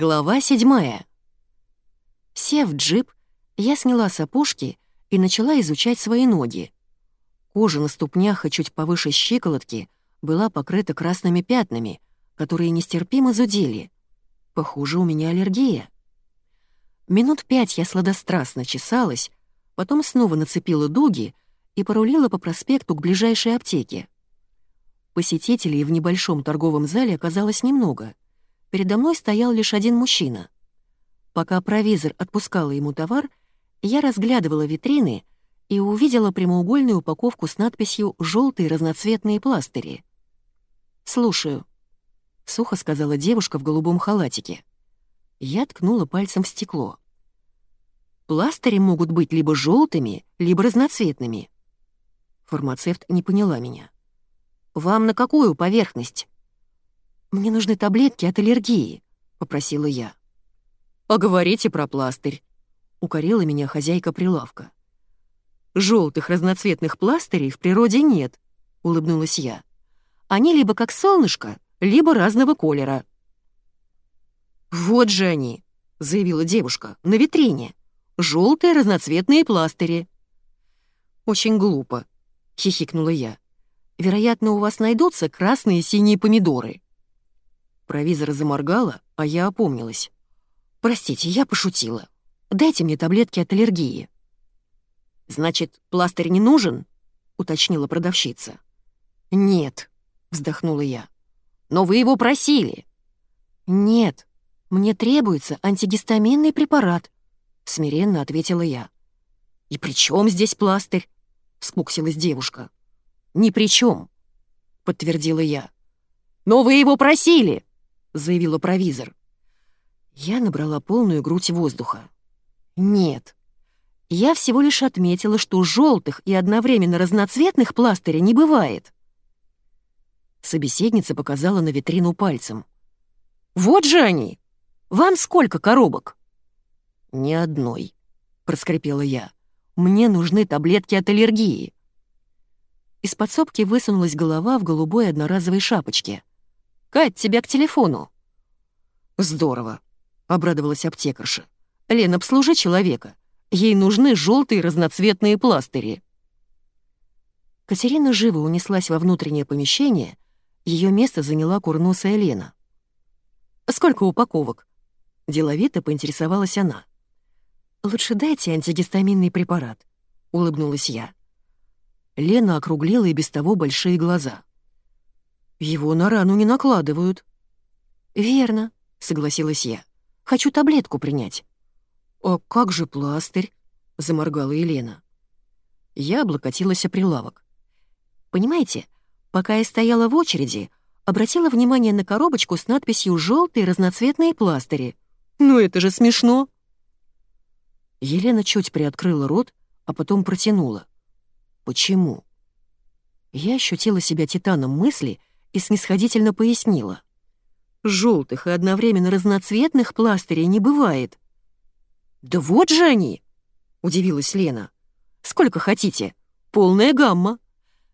Глава седьмая. Сев в джип, я сняла сапожки и начала изучать свои ноги. Кожа на ступнях и чуть повыше щиколотки была покрыта красными пятнами, которые нестерпимо зудели. Похоже, у меня аллергия. Минут пять я сладострастно чесалась, потом снова нацепила дуги и порулила по проспекту к ближайшей аптеке. Посетителей в небольшом торговом зале оказалось немного. Передо мной стоял лишь один мужчина. Пока провизор отпускала ему товар, я разглядывала витрины и увидела прямоугольную упаковку с надписью «Желтые разноцветные пластыри». «Слушаю», — сухо сказала девушка в голубом халатике. Я ткнула пальцем в стекло. «Пластыри могут быть либо желтыми, либо разноцветными». Фармацевт не поняла меня. «Вам на какую поверхность?» «Мне нужны таблетки от аллергии», — попросила я. «Поговорите про пластырь», — укорила меня хозяйка прилавка. «Желтых разноцветных пластырей в природе нет», — улыбнулась я. «Они либо как солнышко, либо разного колера». «Вот же они», — заявила девушка, — «на витрине. Желтые разноцветные пластыри». «Очень глупо», — хихикнула я. «Вероятно, у вас найдутся красные и синие помидоры». Провизор заморгала, а я опомнилась. «Простите, я пошутила. Дайте мне таблетки от аллергии». «Значит, пластырь не нужен?» — уточнила продавщица. «Нет», — вздохнула я. «Но вы его просили». «Нет, мне требуется антигистаминный препарат», — смиренно ответила я. «И при чем здесь пластырь?» — скуксилась девушка. «Ни при чем», — подтвердила я. «Но вы его просили!» — заявила провизор. Я набрала полную грудь воздуха. Нет. Я всего лишь отметила, что желтых и одновременно разноцветных пластыря не бывает. Собеседница показала на витрину пальцем. «Вот же они! Вам сколько коробок?» «Ни одной», — проскрипела я. «Мне нужны таблетки от аллергии». Из подсобки высунулась голова в голубой одноразовой шапочке. «Кать, тебя к телефону». «Здорово», — обрадовалась аптекарша. «Лен, обслужи человека. Ей нужны желтые разноцветные пластыри». Катерина живо унеслась во внутреннее помещение, ее место заняла курносая Лена. «Сколько упаковок?» — деловито поинтересовалась она. «Лучше дайте антигистаминный препарат», — улыбнулась я. Лена округлила и без того большие глаза. Его на рану не накладывают». «Верно», — согласилась я. «Хочу таблетку принять». «А как же пластырь?» — заморгала Елена. Я облокотилась о прилавок. «Понимаете, пока я стояла в очереди, обратила внимание на коробочку с надписью «Желтые разноцветные пластыри». Ну это же смешно!» Елена чуть приоткрыла рот, а потом протянула. «Почему?» Я ощутила себя титаном мысли и снисходительно пояснила. «Желтых и одновременно разноцветных пластырей не бывает». «Да вот же они!» — удивилась Лена. «Сколько хотите? Полная гамма.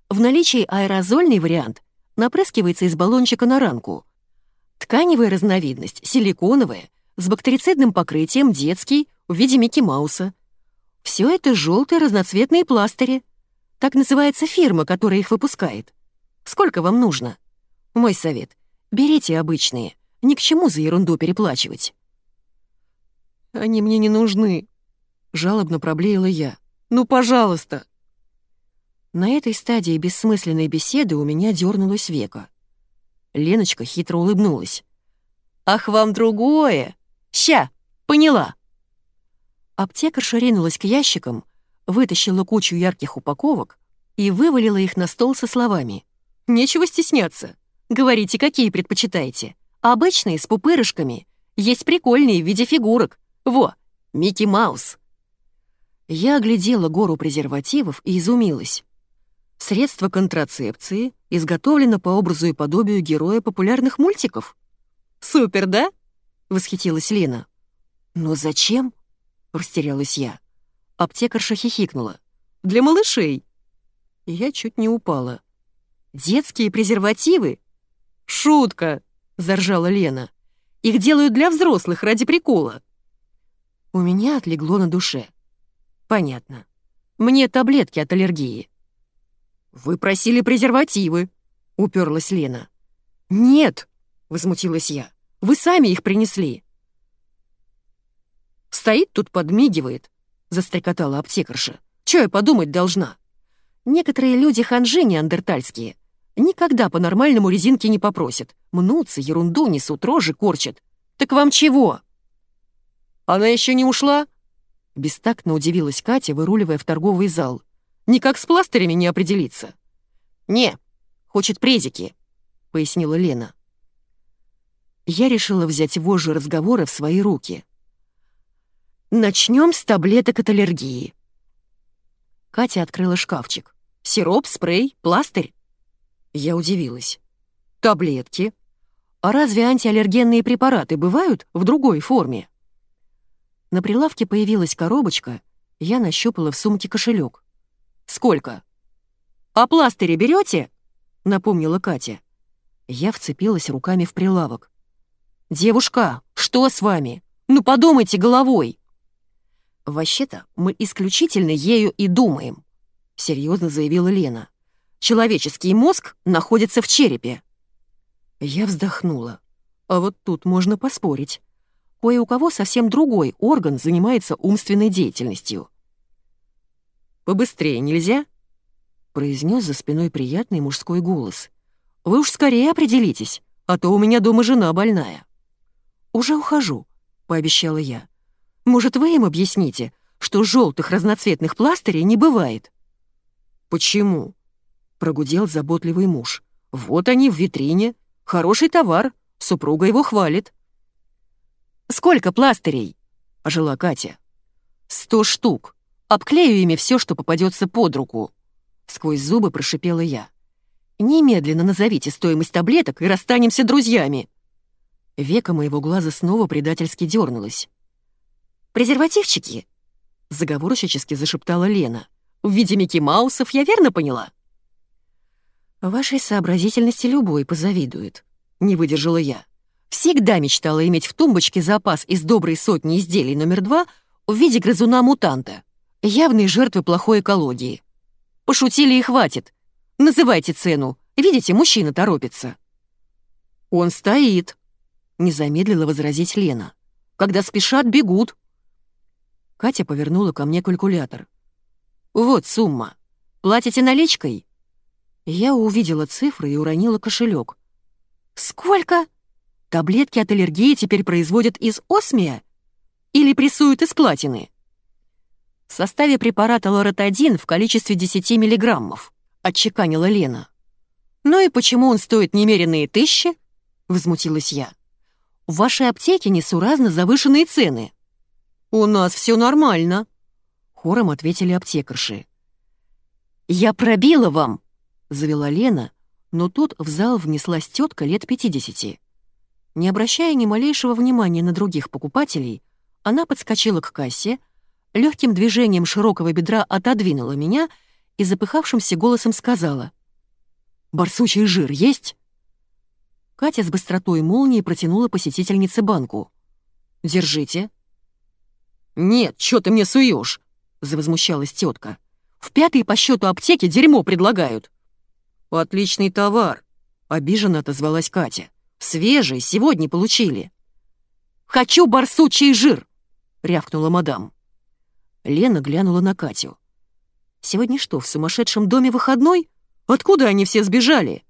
В наличии аэрозольный вариант напрыскивается из баллончика на ранку. Тканевая разновидность, силиконовая, с бактерицидным покрытием, детский, в виде Микки Мауса. Все это желтые разноцветные пластыри. Так называется фирма, которая их выпускает. Сколько вам нужно?» Мой совет — берите обычные, ни к чему за ерунду переплачивать. «Они мне не нужны», — жалобно проблеяла я. «Ну, пожалуйста!» На этой стадии бессмысленной беседы у меня дернулось века. Леночка хитро улыбнулась. «Ах, вам другое! Ща, поняла!» Аптекарша ринулась к ящикам, вытащила кучу ярких упаковок и вывалила их на стол со словами. «Нечего стесняться. Говорите, какие предпочитаете? Обычные, с пупырышками. Есть прикольные в виде фигурок. Во, Микки Маус. Я оглядела гору презервативов и изумилась. Средство контрацепции изготовлено по образу и подобию героя популярных мультиков. «Супер, да?» — восхитилась Лена. «Но зачем?» — растерялась я. Аптекарша хихикнула. «Для малышей». Я чуть не упала. «Детские презервативы? «Шутка!» — заржала Лена. Их делают для взрослых ради прикола». У меня отлегло на душе. «Понятно. Мне таблетки от аллергии». «Вы просили презервативы», — уперлась Лена. «Нет», — возмутилась я, — «вы сами их принесли». «Стоит тут, подмигивает», — застрекотала аптекарша. «Чё я подумать должна?» «Некоторые люди ханжи неандертальские. Никогда по-нормальному резинки не попросят. Мнутся, ерунду несут, рожи корчат. Так вам чего?» «Она еще не ушла?» Бестактно удивилась Катя, выруливая в торговый зал. «Никак с пластырями не определиться». «Не, хочет презики», — пояснила Лена. Я решила взять вожжи разговора в свои руки. Начнем с таблеток от аллергии. Катя открыла шкафчик. Сироп, спрей, пластырь? Я удивилась. Таблетки? А разве антиаллергенные препараты бывают в другой форме? На прилавке появилась коробочка, я нащупала в сумке кошелек. «Сколько?» «А пластыри берете? напомнила Катя. Я вцепилась руками в прилавок. «Девушка, что с вами? Ну подумайте головой!» «Вообще-то мы исключительно ею и думаем», — серьезно заявила Лена. «Человеческий мозг находится в черепе». Я вздохнула. А вот тут можно поспорить. Кое у кого совсем другой орган занимается умственной деятельностью. «Побыстрее нельзя?» — произнес за спиной приятный мужской голос. «Вы уж скорее определитесь, а то у меня дома жена больная». «Уже ухожу», — пообещала я. Может, вы им объясните, что желтых разноцветных пластырей не бывает?» «Почему?» — прогудел заботливый муж. «Вот они в витрине. Хороший товар. Супруга его хвалит». «Сколько пластырей?» — ожила Катя. «Сто штук. Обклею ими все, что попадется под руку». Сквозь зубы прошипела я. «Немедленно назовите стоимость таблеток и расстанемся друзьями». Века моего глаза снова предательски дернулось. «Презервативчики?» — заговорщически зашептала Лена. «В виде Микки Маусов, я верно поняла?» «Вашей сообразительности любой позавидует», — не выдержала я. «Всегда мечтала иметь в тумбочке запас из доброй сотни изделий номер два в виде грызуна-мутанта, явной жертвы плохой экологии. Пошутили и хватит. Называйте цену. Видите, мужчина торопится». «Он стоит», — не замедлила возразить Лена. «Когда спешат, бегут». Катя повернула ко мне калькулятор. «Вот сумма. Платите наличкой?» Я увидела цифры и уронила кошелек. «Сколько? Таблетки от аллергии теперь производят из осмия? Или прессуют из платины?» «В составе препарата лоротадин в количестве 10 миллиграммов», — отчеканила Лена. «Ну и почему он стоит немеренные тысячи?» — возмутилась я. «В вашей аптеке несуразно завышенные цены». «У нас все нормально», — хором ответили аптекарши. «Я пробила вам», — завела Лена, но тут в зал внеслась тетка лет 50. Не обращая ни малейшего внимания на других покупателей, она подскочила к кассе, легким движением широкого бедра отодвинула меня и запыхавшимся голосом сказала. «Барсучий жир есть?» Катя с быстротой молнии протянула посетительнице банку. «Держите», «Нет, что ты мне суешь?» — завозмущалась тетка. «В пятой по счету аптеке дерьмо предлагают». «Отличный товар», — обиженно отозвалась Катя. «Свежий, сегодня получили». «Хочу барсучий жир!» — рявкнула мадам. Лена глянула на Катю. «Сегодня что, в сумасшедшем доме выходной? Откуда они все сбежали?»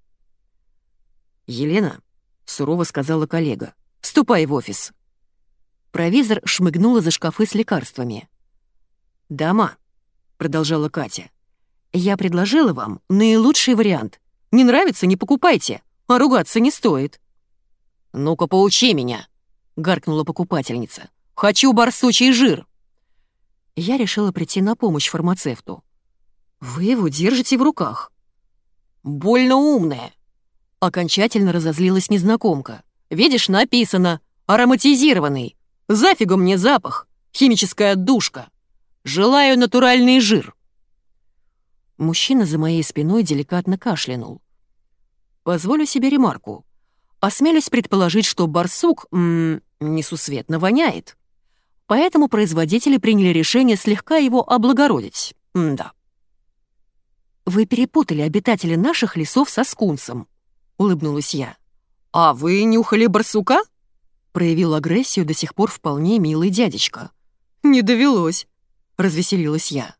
«Елена», — сурово сказала коллега, — «ступай в офис». Провизор шмыгнула за шкафы с лекарствами. «Дама», — продолжала Катя, — «я предложила вам наилучший вариант. Не нравится — не покупайте, а ругаться не стоит». «Ну-ка, поучи меня», — гаркнула покупательница. «Хочу барсучий жир». Я решила прийти на помощь фармацевту. «Вы его держите в руках». «Больно умная», — окончательно разозлилась незнакомка. «Видишь, написано «ароматизированный». Зафигу мне запах, химическая отдушка. Желаю натуральный жир». Мужчина за моей спиной деликатно кашлянул. «Позволю себе ремарку. осмелюсь предположить, что барсук, м несусветно воняет. Поэтому производители приняли решение слегка его облагородить. М да. «Вы перепутали обитателей наших лесов со скунсом», — улыбнулась я. «А вы нюхали барсука?» — проявил агрессию до сих пор вполне милый дядечка. «Не довелось», — развеселилась я.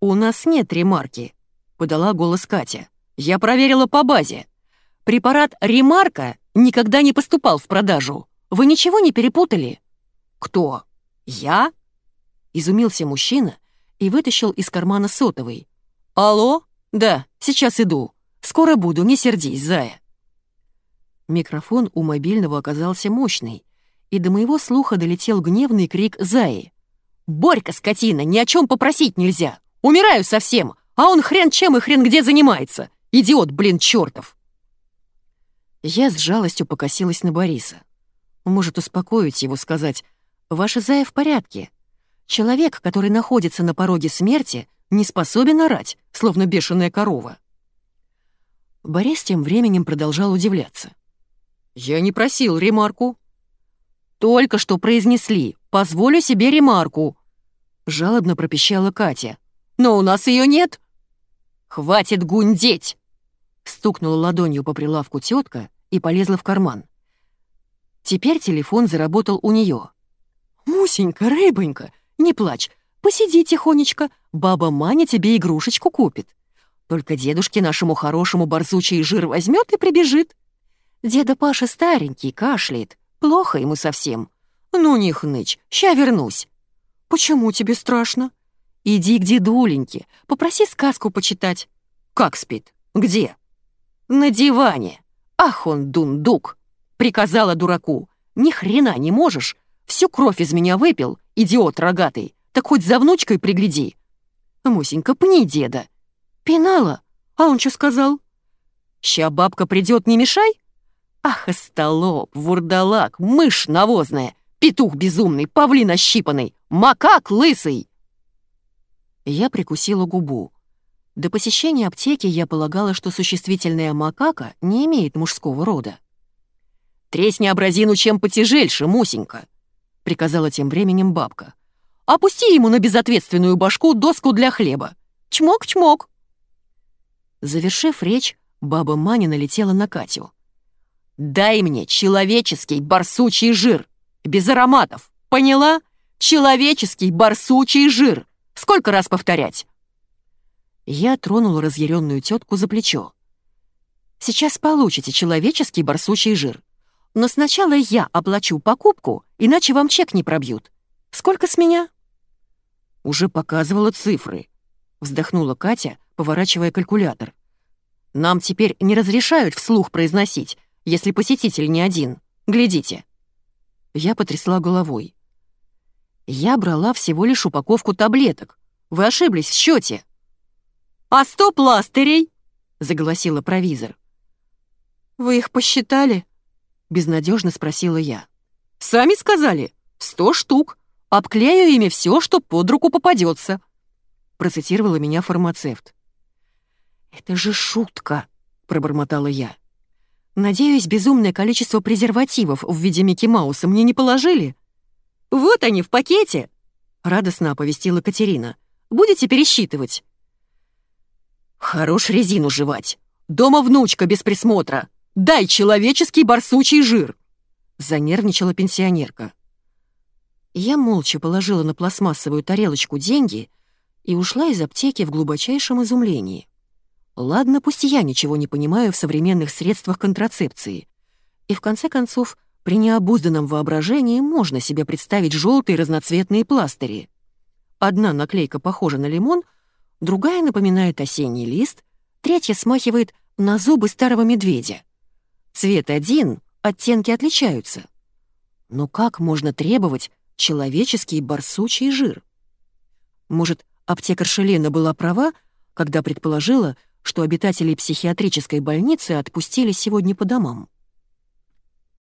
«У нас нет ремарки», — подала голос Катя. «Я проверила по базе. Препарат «Ремарка» никогда не поступал в продажу. Вы ничего не перепутали?» «Кто? Я?» — изумился мужчина и вытащил из кармана сотовый. «Алло? Да, сейчас иду. Скоро буду, не сердись, зая». Микрофон у мобильного оказался мощный, и до моего слуха долетел гневный крик Заи. «Борька, скотина, ни о чем попросить нельзя! Умираю совсем, а он хрен чем и хрен где занимается! Идиот, блин, чертов!» Я с жалостью покосилась на Бориса. Может, успокоить его, сказать, «Ваша Зая в порядке. Человек, который находится на пороге смерти, не способен орать, словно бешеная корова». Борис тем временем продолжал удивляться. «Я не просил ремарку». «Только что произнесли. Позволю себе ремарку», — жалобно пропищала Катя. «Но у нас ее нет». «Хватит гундеть!» Стукнула ладонью по прилавку тетка и полезла в карман. Теперь телефон заработал у нее. «Мусенька, рыбонька, не плачь, посиди тихонечко, баба Маня тебе игрушечку купит. Только дедушке нашему хорошему борзучий жир возьмет и прибежит. Деда Паша старенький, кашляет, плохо ему совсем. Ну не хнычь, ща вернусь. Почему тебе страшно? Иди к дедуленьке, попроси сказку почитать. Как спит? Где? На диване. Ах он дундук. Приказала дураку. Ни хрена не можешь. Всю кровь из меня выпил, идиот рогатый. Так хоть за внучкой пригляди. Мусенька, пни деда. Пинала? А он что сказал? Ща бабка придет, не мешай? Ах, остолоп, вурдалак, мышь навозная, петух безумный, павлин ощипанный, макак лысый. Я прикусила губу. До посещения аптеки я полагала, что существительная макака не имеет мужского рода. «Тресни абразину чем потяжельше, Мусенька», — приказала тем временем бабка. «Опусти ему на безответственную башку доску для хлеба. Чмок-чмок». Завершив речь, баба Маня налетела на Катю. «Дай мне человеческий барсучий жир, без ароматов, поняла? Человеческий барсучий жир. Сколько раз повторять?» Я тронула разъяренную тетку за плечо. «Сейчас получите человеческий барсучий жир. Но сначала я оплачу покупку, иначе вам чек не пробьют. Сколько с меня?» «Уже показывала цифры», — вздохнула Катя, поворачивая калькулятор. «Нам теперь не разрешают вслух произносить, если посетитель не один. Глядите». Я потрясла головой. «Я брала всего лишь упаковку таблеток. Вы ошиблись в счете. «А сто пластырей?» — заголосила провизор. «Вы их посчитали?» — безнадежно спросила я. «Сами сказали. Сто штук. Обклею ими все, что под руку попадется», — процитировала меня фармацевт. «Это же шутка», — пробормотала я. «Надеюсь, безумное количество презервативов в виде Микки Мауса мне не положили?» «Вот они, в пакете!» — радостно оповестила Катерина. «Будете пересчитывать?» «Хорош резину жевать! Дома внучка без присмотра! Дай человеческий барсучий жир!» Занервничала пенсионерка. Я молча положила на пластмассовую тарелочку деньги и ушла из аптеки в глубочайшем изумлении. Ладно, пусть я ничего не понимаю в современных средствах контрацепции. И в конце концов, при необузданном воображении можно себе представить желтые разноцветные пластыри. Одна наклейка похожа на лимон, другая напоминает осенний лист, третья смахивает на зубы старого медведя. Цвет один, оттенки отличаются. Но как можно требовать человеческий барсучий жир? Может, аптекарша Лена была права, когда предположила, что обитателей психиатрической больницы отпустили сегодня по домам.